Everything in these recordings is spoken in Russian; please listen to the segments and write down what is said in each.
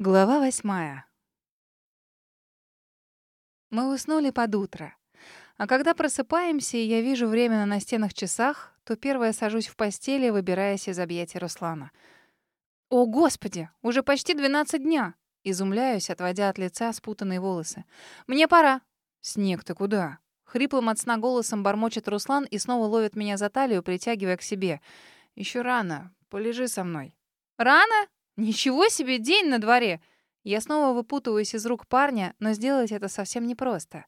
Глава восьмая. Мы уснули под утро. А когда просыпаемся, и я вижу время на настенных часах, то первая сажусь в постели, выбираясь из объятий Руслана. «О, Господи! Уже почти 12 дня!» Изумляюсь, отводя от лица спутанные волосы. «Мне пора!» «Снег, ты куда?» Хриплым от сна голосом бормочет Руслан и снова ловит меня за талию, притягивая к себе. Еще рано. Полежи со мной». «Рано? Ничего себе, день на дворе!» Я снова выпутываюсь из рук парня, но сделать это совсем непросто.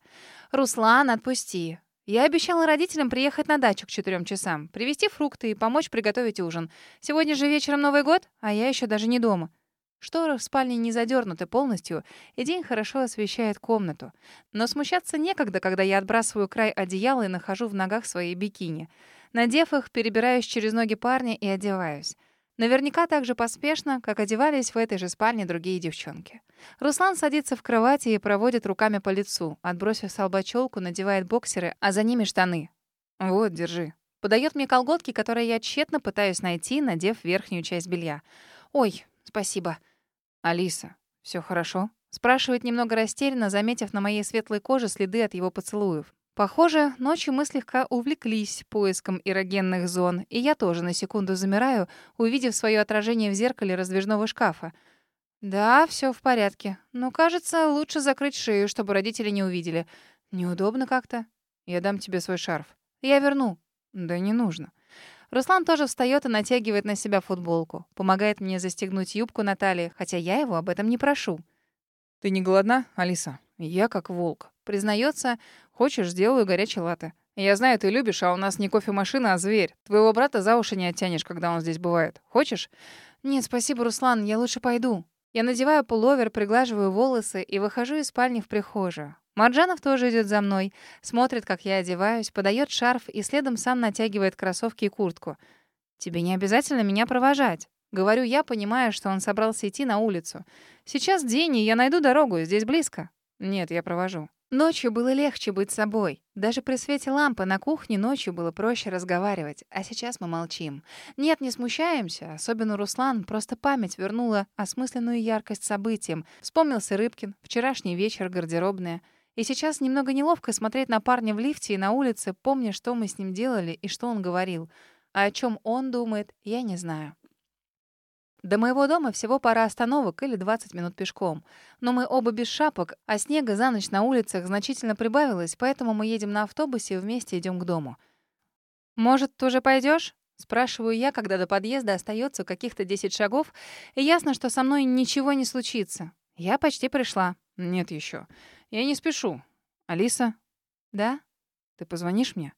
«Руслан, отпусти. Я обещала родителям приехать на дачу к четырем часам, привезти фрукты и помочь приготовить ужин. Сегодня же вечером Новый год, а я еще даже не дома». Шторы в спальне не задернуты полностью, и день хорошо освещает комнату. Но смущаться некогда, когда я отбрасываю край одеяла и нахожу в ногах свои бикини. Надев их, перебираюсь через ноги парня и одеваюсь. Наверняка так же поспешно, как одевались в этой же спальне другие девчонки. Руслан садится в кровати и проводит руками по лицу, отбросив с надевает боксеры, а за ними штаны. «Вот, держи». Подает мне колготки, которые я тщетно пытаюсь найти, надев верхнюю часть белья. «Ой, спасибо». «Алиса, все хорошо?» Спрашивает немного растерянно, заметив на моей светлой коже следы от его поцелуев. Похоже, ночью мы слегка увлеклись поиском эрогенных зон, и я тоже на секунду замираю, увидев свое отражение в зеркале раздвижного шкафа. Да, все в порядке. Но, кажется, лучше закрыть шею, чтобы родители не увидели. Неудобно как-то. Я дам тебе свой шарф. Я верну. Да не нужно. Руслан тоже встает и натягивает на себя футболку. Помогает мне застегнуть юбку на талии, хотя я его об этом не прошу. «Ты не голодна, Алиса?» Я как волк. Признается, хочешь, сделаю горячий латте. Я знаю, ты любишь, а у нас не кофемашина, а зверь. Твоего брата за уши не оттянешь, когда он здесь бывает. Хочешь? Нет, спасибо, Руслан, я лучше пойду. Я надеваю пуловер, приглаживаю волосы и выхожу из спальни в прихожую. Марджанов тоже идет за мной, смотрит, как я одеваюсь, подает шарф и следом сам натягивает кроссовки и куртку. Тебе не обязательно меня провожать. Говорю я, понимая, что он собрался идти на улицу. Сейчас день, и я найду дорогу, здесь близко. Нет, я провожу. Ночью было легче быть собой. Даже при свете лампы на кухне ночью было проще разговаривать, а сейчас мы молчим. Нет, не смущаемся, особенно Руслан, просто память вернула осмысленную яркость событиям. Вспомнился Рыбкин, вчерашний вечер, гардеробная. И сейчас немного неловко смотреть на парня в лифте и на улице, помня, что мы с ним делали и что он говорил. А о чем он думает, я не знаю. До моего дома всего пара остановок или 20 минут пешком. Но мы оба без шапок, а снега за ночь на улицах значительно прибавилось, поэтому мы едем на автобусе и вместе идем к дому. «Может, ты уже пойдешь? Спрашиваю я, когда до подъезда остается каких-то 10 шагов, и ясно, что со мной ничего не случится. Я почти пришла. Нет еще. Я не спешу. Алиса? Да? Ты позвонишь мне?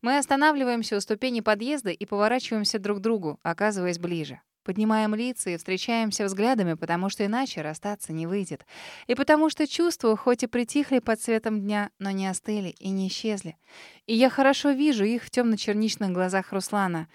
Мы останавливаемся у ступени подъезда и поворачиваемся друг к другу, оказываясь ближе. Поднимаем лица и встречаемся взглядами, потому что иначе расстаться не выйдет. И потому что чувства хоть и притихли под светом дня, но не остыли и не исчезли. И я хорошо вижу их в темно черничных глазах Руслана.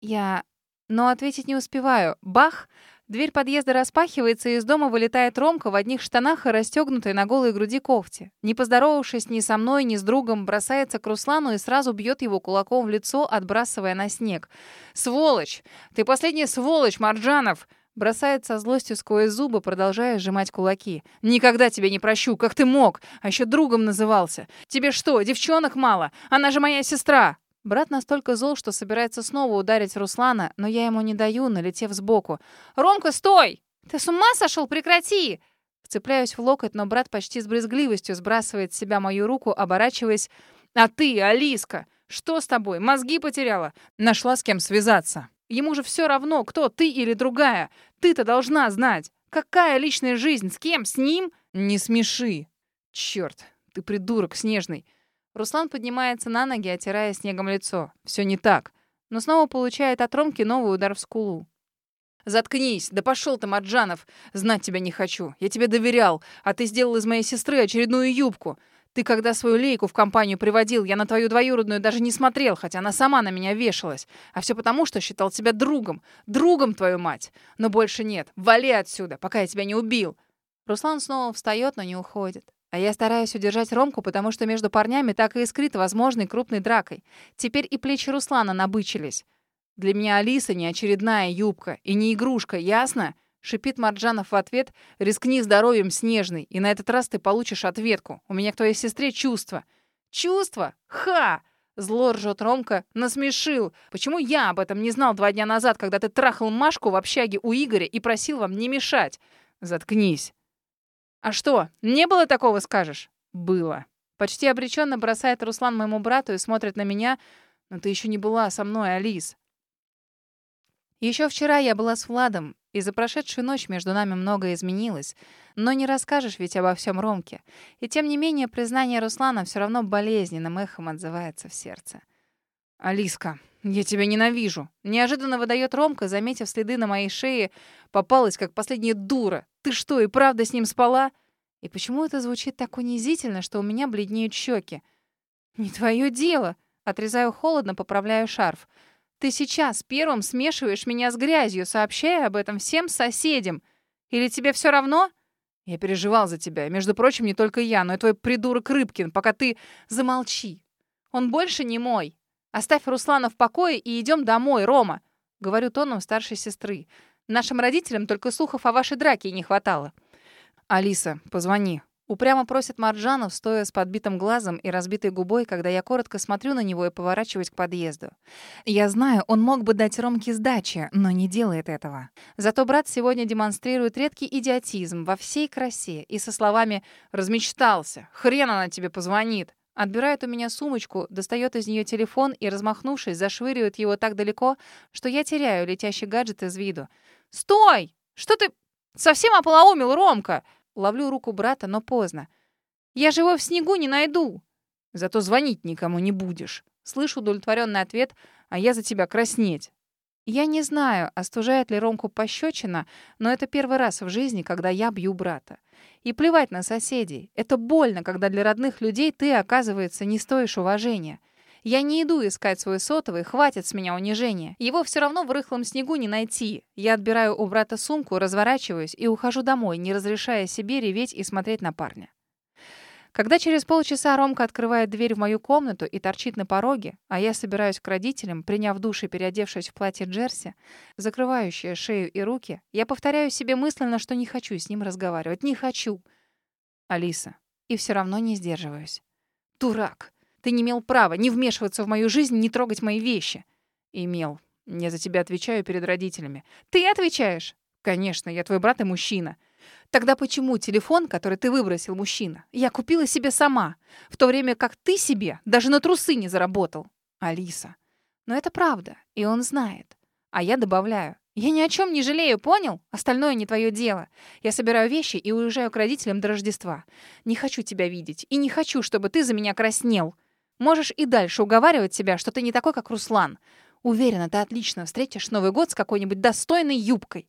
Я... Но ответить не успеваю. Бах! Дверь подъезда распахивается, и из дома вылетает Ромка в одних штанах и расстегнутой на голой груди кофте. Не поздоровавшись ни со мной, ни с другом, бросается к Руслану и сразу бьет его кулаком в лицо, отбрасывая на снег. «Сволочь! Ты последняя сволочь, Марджанов!» Бросает со злостью сквозь зубы, продолжая сжимать кулаки. «Никогда тебя не прощу! Как ты мог? А еще другом назывался! Тебе что, девчонок мало? Она же моя сестра!» Брат настолько зол, что собирается снова ударить Руслана, но я ему не даю, налетев сбоку. «Ромка, стой! Ты с ума сошел? Прекрати!» Вцепляюсь в локоть, но брат почти с брезгливостью сбрасывает с себя мою руку, оборачиваясь. «А ты, Алиска, что с тобой? Мозги потеряла? Нашла с кем связаться. Ему же все равно, кто ты или другая. Ты-то должна знать. Какая личная жизнь? С кем? С ним? Не смеши. Черт, ты придурок снежный. Руслан поднимается на ноги, отирая снегом лицо. Все не так. Но снова получает от Ромки новый удар в скулу. «Заткнись! Да пошел ты, Маджанов! Знать тебя не хочу. Я тебе доверял, а ты сделал из моей сестры очередную юбку. Ты когда свою лейку в компанию приводил, я на твою двоюродную даже не смотрел, хотя она сама на меня вешалась. А все потому, что считал тебя другом. Другом, твою мать! Но больше нет. Вали отсюда, пока я тебя не убил!» Руслан снова встает, но не уходит. А я стараюсь удержать Ромку, потому что между парнями так и искрит возможной крупной дракой. Теперь и плечи Руслана набычились. Для меня Алиса не очередная юбка и не игрушка, ясно? Шипит Марджанов в ответ. «Рискни здоровьем, Снежный, и на этот раз ты получишь ответку. У меня к твоей сестре чувства». «Чувства? Ха!» Зло ржет Ромка. Насмешил. Почему я об этом не знал два дня назад, когда ты трахал Машку в общаге у Игоря и просил вам не мешать? Заткнись. А что, не было такого, скажешь? Было. Почти обреченно бросает Руслан моему брату и смотрит на меня. Но ты еще не была со мной, Алис. Еще вчера я была с Владом, и за прошедшую ночь между нами многое изменилось. Но не расскажешь ведь обо всем Ромке. И тем не менее, признание Руслана все равно болезненным эхом отзывается в сердце. «Алиска, я тебя ненавижу!» Неожиданно выдает Ромка, заметив следы на моей шее. Попалась, как последняя дура. «Ты что, и правда с ним спала?» И почему это звучит так унизительно, что у меня бледнеют щеки? «Не твое дело!» Отрезаю холодно, поправляю шарф. Ты сейчас первым смешиваешь меня с грязью, сообщая об этом всем соседям. Или тебе все равно? Я переживал за тебя. Между прочим, не только я, но и твой придурок Рыбкин, пока ты... Замолчи. Он больше не мой. Оставь Руслана в покое и идем домой, Рома. Говорю тоном старшей сестры. Нашим родителям только слухов о вашей драке не хватало. Алиса, позвони. Упрямо просит Марджанов, стоя с подбитым глазом и разбитой губой, когда я коротко смотрю на него и поворачиваюсь к подъезду. Я знаю, он мог бы дать Ромке сдачи, но не делает этого. Зато брат сегодня демонстрирует редкий идиотизм во всей красе и со словами «размечтался, хрен она тебе позвонит». Отбирает у меня сумочку, достает из нее телефон и, размахнувшись, зашвыривает его так далеко, что я теряю летящий гаджет из виду. «Стой! Что ты... Совсем ополоумил, Ромка!» Ловлю руку брата, но поздно. «Я же его в снегу не найду!» «Зато звонить никому не будешь». Слышу удовлетворенный ответ, а я за тебя краснеть. Я не знаю, остужает ли Ромку пощечина, но это первый раз в жизни, когда я бью брата. И плевать на соседей. Это больно, когда для родных людей ты, оказывается, не стоишь уважения. Я не иду искать свой сотовый, хватит с меня унижения. Его все равно в рыхлом снегу не найти. Я отбираю у брата сумку, разворачиваюсь и ухожу домой, не разрешая себе реветь и смотреть на парня. Когда через полчаса Ромка открывает дверь в мою комнату и торчит на пороге, а я собираюсь к родителям, приняв душ и переодевшись в платье джерси, закрывающее шею и руки, я повторяю себе мысленно, что не хочу с ним разговаривать. Не хочу. Алиса. И все равно не сдерживаюсь. Дурак. Ты не имел права не вмешиваться в мою жизнь, не трогать мои вещи. Имел. Я за тебя отвечаю перед родителями. Ты отвечаешь? Конечно, я твой брат и мужчина. Тогда почему телефон, который ты выбросил, мужчина, я купила себе сама, в то время как ты себе даже на трусы не заработал? Алиса. Но это правда, и он знает. А я добавляю. Я ни о чем не жалею, понял? Остальное не твое дело. Я собираю вещи и уезжаю к родителям до Рождества. Не хочу тебя видеть, и не хочу, чтобы ты за меня краснел. Можешь и дальше уговаривать себя, что ты не такой, как Руслан. Уверена, ты отлично встретишь Новый год с какой-нибудь достойной юбкой.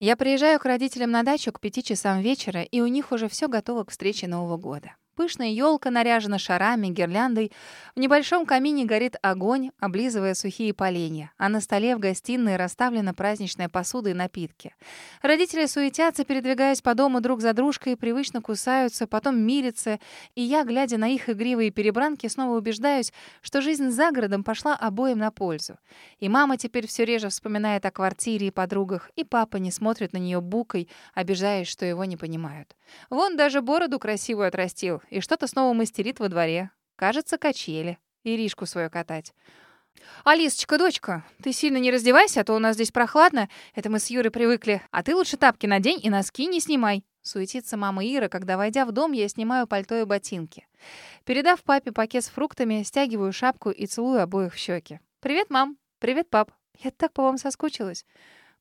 Я приезжаю к родителям на дачу к пяти часам вечера, и у них уже все готово к встрече Нового года. Пышная елка наряжена шарами, гирляндой. В небольшом камине горит огонь, облизывая сухие поленья, а на столе в гостиной расставлена праздничная посуда и напитки. Родители суетятся, передвигаясь по дому друг за дружкой, привычно кусаются, потом мирятся, и я, глядя на их игривые перебранки, снова убеждаюсь, что жизнь за городом пошла обоим на пользу. И мама теперь все реже вспоминает о квартире и подругах, и папа не смотрит на нее букой, обижаясь, что его не понимают. Вон даже бороду красивую отрастил, и что-то снова мастерит во дворе. Кажется, качели. Иришку свою катать. «Алисочка, дочка, ты сильно не раздевайся, а то у нас здесь прохладно. Это мы с Юрой привыкли. А ты лучше тапки надень и носки не снимай». Суетится мама Ира, когда, войдя в дом, я снимаю пальто и ботинки. Передав папе пакет с фруктами, стягиваю шапку и целую обоих в щеки. «Привет, мам. Привет, пап. Я так по вам соскучилась».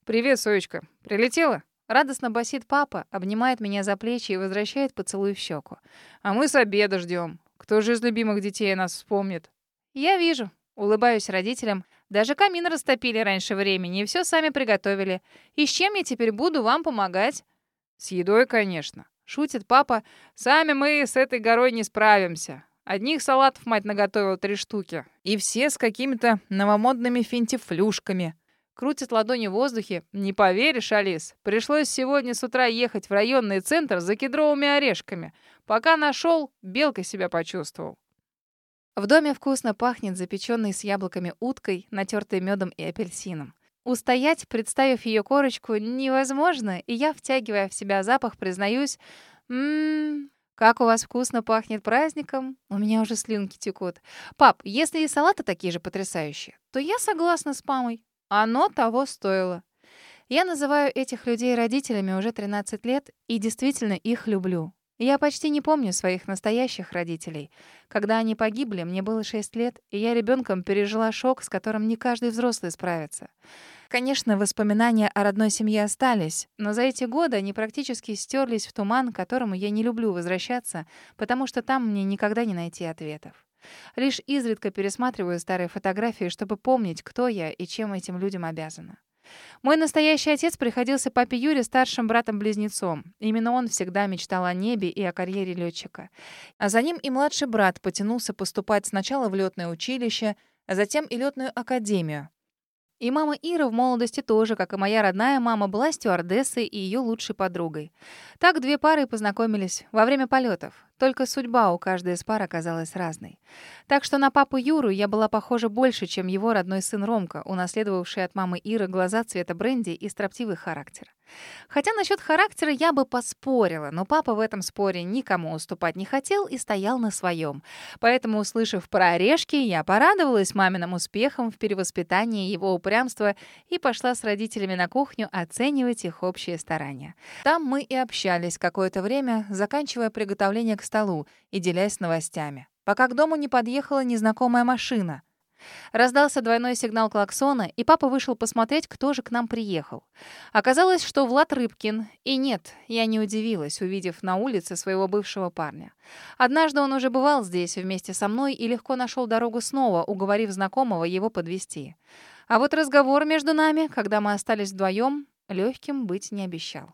«Привет, Соечка. Прилетела?» Радостно басит папа, обнимает меня за плечи и возвращает поцелуй в щеку. «А мы с обеда ждем. Кто же из любимых детей нас вспомнит?» «Я вижу». Улыбаюсь родителям. Даже камин растопили раньше времени и все сами приготовили. И с чем я теперь буду вам помогать? С едой, конечно. Шутит папа. Сами мы с этой горой не справимся. Одних салатов мать наготовила три штуки. И все с какими-то новомодными финтифлюшками. Крутит ладони в воздухе. Не поверишь, Алис, пришлось сегодня с утра ехать в районный центр за кедровыми орешками. Пока нашел, белкой себя почувствовал. В доме вкусно пахнет запеченной с яблоками уткой, натертой медом и апельсином. Устоять, представив ее корочку, невозможно, и я, втягивая в себя запах, признаюсь, «Ммм, как у вас вкусно пахнет праздником. У меня уже слюнки текут. Пап, если и салаты такие же потрясающие, то я согласна с мамой. Оно того стоило. Я называю этих людей родителями уже 13 лет и действительно их люблю. Я почти не помню своих настоящих родителей. Когда они погибли, мне было 6 лет, и я ребенком пережила шок, с которым не каждый взрослый справится. Конечно, воспоминания о родной семье остались, но за эти годы они практически стерлись в туман, к которому я не люблю возвращаться, потому что там мне никогда не найти ответов. Лишь изредка пересматриваю старые фотографии, чтобы помнить, кто я и чем этим людям обязана. Мой настоящий отец приходился папе Юре старшим братом-близнецом. Именно он всегда мечтал о небе и о карьере летчика. А за ним и младший брат потянулся поступать сначала в летное училище, а затем и летную академию. И мама Ира в молодости тоже, как и моя родная мама, была стюардессой и ее лучшей подругой. Так две пары познакомились во время полетов. Только судьба у каждой из пар оказалась разной. Так что на папу Юру я была похожа больше, чем его родной сын Ромка, унаследовавший от мамы Иры глаза цвета бренди и строптивый характер. Хотя насчет характера я бы поспорила, но папа в этом споре никому уступать не хотел и стоял на своем. Поэтому, услышав про орешки, я порадовалась маминым успехам в перевоспитании его упрямства и пошла с родителями на кухню оценивать их общие старания. Там мы и общались какое-то время, заканчивая приготовление к столу и делясь новостями, пока к дому не подъехала незнакомая машина. Раздался двойной сигнал клаксона, и папа вышел посмотреть, кто же к нам приехал. Оказалось, что Влад Рыбкин. И нет, я не удивилась, увидев на улице своего бывшего парня. Однажды он уже бывал здесь вместе со мной и легко нашел дорогу снова, уговорив знакомого его подвести. А вот разговор между нами, когда мы остались вдвоем, легким быть не обещал.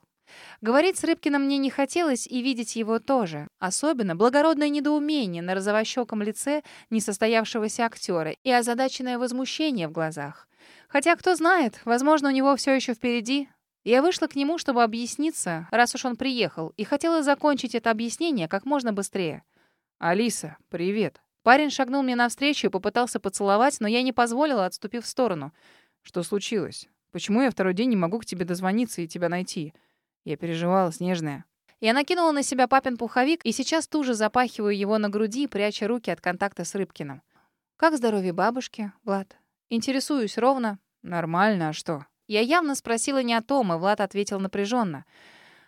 Говорить с Рыбкиным мне не хотелось и видеть его тоже. Особенно благородное недоумение на розовощеком лице несостоявшегося актера и озадаченное возмущение в глазах. Хотя, кто знает, возможно, у него все еще впереди. Я вышла к нему, чтобы объясниться, раз уж он приехал, и хотела закончить это объяснение как можно быстрее. «Алиса, привет». Парень шагнул мне навстречу и попытался поцеловать, но я не позволила, отступив в сторону. «Что случилось? Почему я второй день не могу к тебе дозвониться и тебя найти?» Я переживала, Снежная. Я накинула на себя папин пуховик и сейчас туже запахиваю его на груди, пряча руки от контакта с Рыбкиным. «Как здоровье бабушки, Влад?» «Интересуюсь ровно». «Нормально, а что?» Я явно спросила не о том, и Влад ответил напряженно.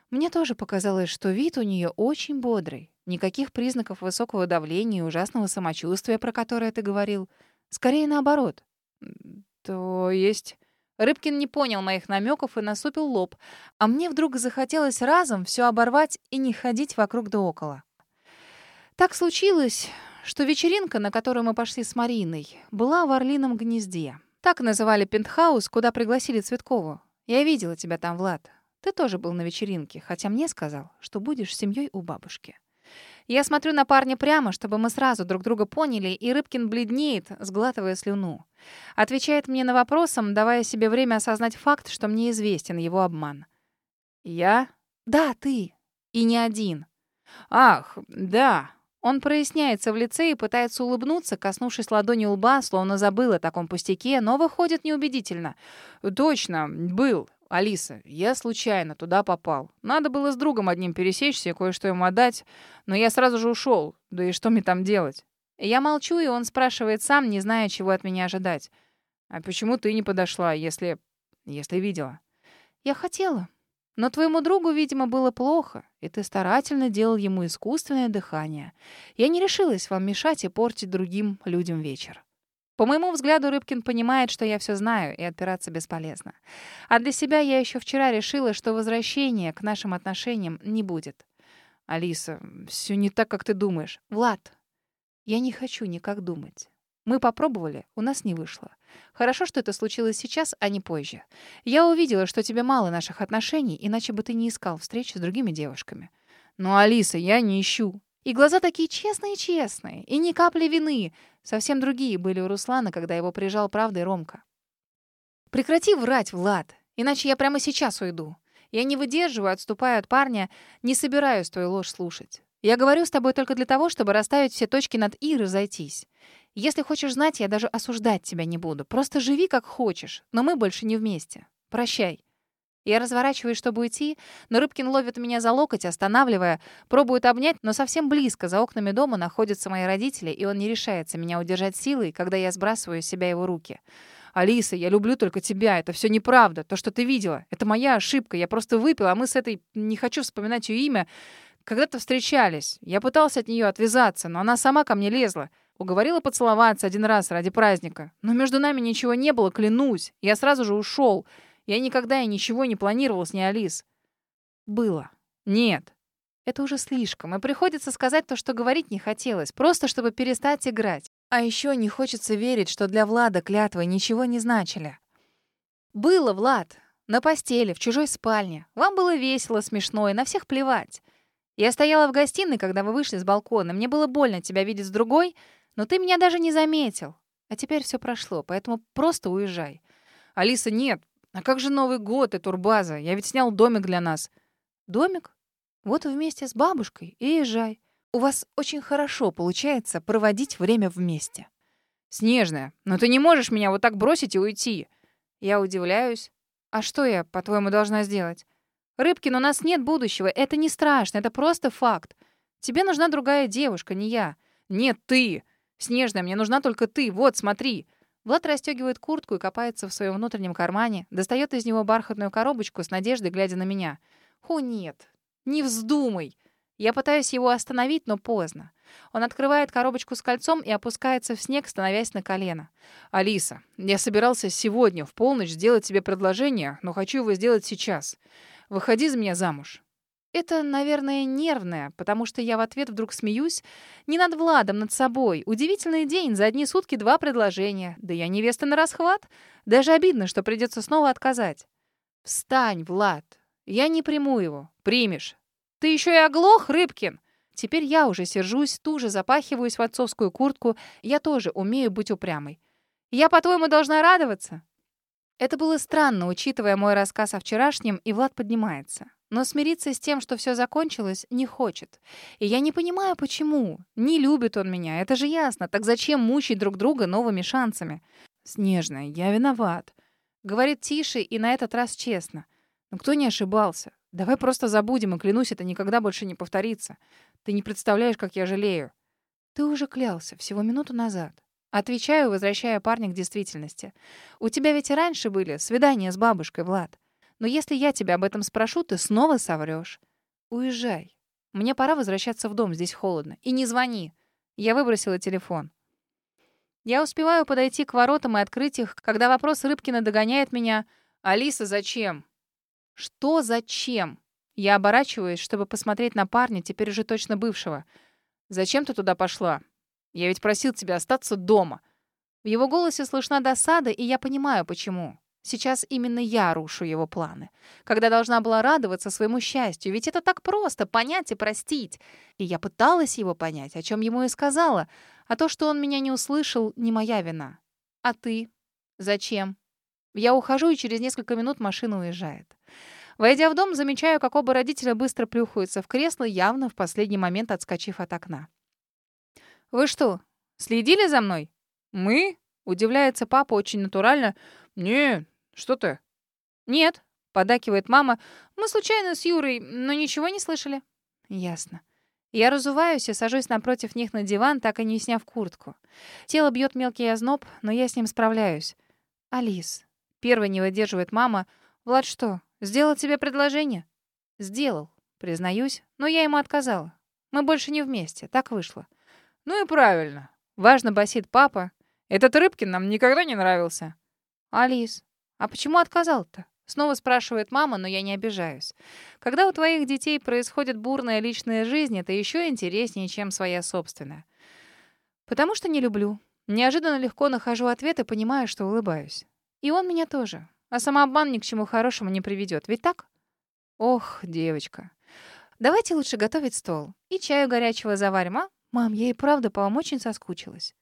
Мне тоже показалось, что вид у нее очень бодрый. Никаких признаков высокого давления и ужасного самочувствия, про которое ты говорил. Скорее наоборот. То есть... Рыбкин не понял моих намеков и насупил лоб, а мне вдруг захотелось разом все оборвать и не ходить вокруг да около. Так случилось, что вечеринка, на которую мы пошли с Мариной, была в Орлином гнезде. Так называли пентхаус, куда пригласили Цветкову. Я видела тебя там, Влад. Ты тоже был на вечеринке, хотя мне сказал, что будешь с семьей у бабушки. Я смотрю на парня прямо, чтобы мы сразу друг друга поняли, и Рыбкин бледнеет, сглатывая слюну. Отвечает мне на вопросом, давая себе время осознать факт, что мне известен его обман. «Я?» «Да, ты. И не один». «Ах, да». Он проясняется в лице и пытается улыбнуться, коснувшись ладони лба, словно забыл о таком пустяке, но выходит неубедительно. «Точно, был. «Алиса, я случайно туда попал. Надо было с другом одним пересечься и кое-что ему отдать, но я сразу же ушел. Да и что мне там делать?» Я молчу, и он спрашивает сам, не зная, чего от меня ожидать. «А почему ты не подошла, если... если видела?» «Я хотела. Но твоему другу, видимо, было плохо, и ты старательно делал ему искусственное дыхание. Я не решилась вам мешать и портить другим людям вечер». По моему взгляду, Рыбкин понимает, что я все знаю, и отпираться бесполезно. А для себя я еще вчера решила, что возвращения к нашим отношениям не будет. Алиса, все не так, как ты думаешь. Влад, я не хочу никак думать. Мы попробовали, у нас не вышло. Хорошо, что это случилось сейчас, а не позже. Я увидела, что тебе мало наших отношений, иначе бы ты не искал встречи с другими девушками. Но, Алиса, я не ищу. И глаза такие честные-честные, и ни капли вины. Совсем другие были у Руслана, когда его прижал правдой Ромка. Прекрати врать, Влад, иначе я прямо сейчас уйду. Я не выдерживаю, отступаю от парня, не собираюсь твою ложь слушать. Я говорю с тобой только для того, чтобы расставить все точки над «и» и разойтись. Если хочешь знать, я даже осуждать тебя не буду. Просто живи как хочешь, но мы больше не вместе. Прощай». Я разворачиваюсь, чтобы уйти, но Рыбкин ловит меня за локоть, останавливая, пробует обнять, но совсем близко, за окнами дома, находятся мои родители, и он не решается меня удержать силой, когда я сбрасываю с себя его руки. «Алиса, я люблю только тебя. Это все неправда. То, что ты видела. Это моя ошибка. Я просто выпила, а мы с этой... Не хочу вспоминать ее имя. Когда-то встречались. Я пытался от нее отвязаться, но она сама ко мне лезла. Уговорила поцеловаться один раз ради праздника. Но между нами ничего не было, клянусь. Я сразу же ушел. Я никогда и ничего не планировал с ней, Алис. Было. Нет. Это уже слишком. И приходится сказать то, что говорить не хотелось. Просто чтобы перестать играть. А еще не хочется верить, что для Влада клятвы ничего не значили. Было, Влад. На постели, в чужой спальне. Вам было весело, смешно, и на всех плевать. Я стояла в гостиной, когда вы вышли с балкона. Мне было больно тебя видеть с другой, но ты меня даже не заметил. А теперь все прошло, поэтому просто уезжай. Алиса, нет. А как же Новый год и турбаза? Я ведь снял домик для нас. Домик? Вот вместе с бабушкой и езжай. У вас очень хорошо получается проводить время вместе. Снежная, но ты не можешь меня вот так бросить и уйти. Я удивляюсь. А что я, по-твоему, должна сделать? Рыбкин, у нас нет будущего. Это не страшно, это просто факт. Тебе нужна другая девушка, не я. Нет, ты. Снежная, мне нужна только ты. Вот, смотри. Влад расстегивает куртку и копается в своем внутреннем кармане, достает из него бархатную коробочку с надеждой, глядя на меня. Ху, нет. Не вздумай. Я пытаюсь его остановить, но поздно. Он открывает коробочку с кольцом и опускается в снег, становясь на колено. «Алиса, я собирался сегодня в полночь сделать тебе предложение, но хочу его сделать сейчас. Выходи за меня замуж». Это, наверное, нервное, потому что я в ответ вдруг смеюсь. Не над Владом, над собой. Удивительный день, за одни сутки два предложения. Да я невеста на расхват. Даже обидно, что придется снова отказать. «Встань, Влад. Я не приму его. Примешь. Ты еще и оглох, Рыбкин!» Теперь я уже сержусь, туже запахиваюсь в отцовскую куртку. Я тоже умею быть упрямой. «Я, по-твоему, должна радоваться?» Это было странно, учитывая мой рассказ о вчерашнем, и Влад поднимается. Но смириться с тем, что все закончилось, не хочет. И я не понимаю, почему. Не любит он меня, это же ясно. Так зачем мучить друг друга новыми шансами? «Снежная, я виноват», — говорит тише и на этот раз честно. Но кто не ошибался? Давай просто забудем, и клянусь, это никогда больше не повторится. Ты не представляешь, как я жалею. Ты уже клялся всего минуту назад. Отвечаю, возвращая парня к действительности. У тебя ведь и раньше были свидания с бабушкой, Влад. Но если я тебя об этом спрошу, ты снова соврёшь. Уезжай. Мне пора возвращаться в дом, здесь холодно. И не звони. Я выбросила телефон. Я успеваю подойти к воротам и открыть их, когда вопрос Рыбкина догоняет меня. «Алиса, зачем?» «Что зачем?» Я оборачиваюсь, чтобы посмотреть на парня, теперь уже точно бывшего. «Зачем ты туда пошла? Я ведь просил тебя остаться дома». В его голосе слышна досада, и я понимаю, почему. Сейчас именно я рушу его планы. Когда должна была радоваться своему счастью, ведь это так просто — понять и простить. И я пыталась его понять, о чем ему и сказала. А то, что он меня не услышал, не моя вина. А ты? Зачем? Я ухожу, и через несколько минут машина уезжает. Войдя в дом, замечаю, как оба родителя быстро плюхаются в кресло, явно в последний момент отскочив от окна. «Вы что, следили за мной?» «Мы?» — удивляется папа очень натурально. «Не, что ты?» «Нет», — подакивает мама. «Мы случайно с Юрой, но ничего не слышали». «Ясно». Я разуваюсь и сажусь напротив них на диван, так и не сняв куртку. Тело бьет мелкий озноб, но я с ним справляюсь. «Алис». Первой не выдерживает мама. «Влад что, сделал тебе предложение?» «Сделал», признаюсь, но я ему отказала. Мы больше не вместе, так вышло. «Ну и правильно». Важно басит папа. «Этот Рыбкин нам никогда не нравился». «Алис, а почему отказал-то?» Снова спрашивает мама, но я не обижаюсь. Когда у твоих детей происходит бурная личная жизнь, это еще интереснее, чем своя собственная. Потому что не люблю. Неожиданно легко нахожу ответ и понимаю, что улыбаюсь. И он меня тоже. А самообман ни к чему хорошему не приведет. Ведь так? Ох, девочка. Давайте лучше готовить стол. И чаю горячего заварим, а? Мам, я и правда по вам очень соскучилась.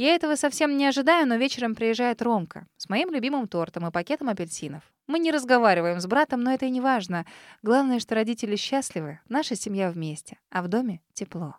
Я этого совсем не ожидаю, но вечером приезжает Ромка с моим любимым тортом и пакетом апельсинов. Мы не разговариваем с братом, но это и не важно. Главное, что родители счастливы, наша семья вместе, а в доме тепло.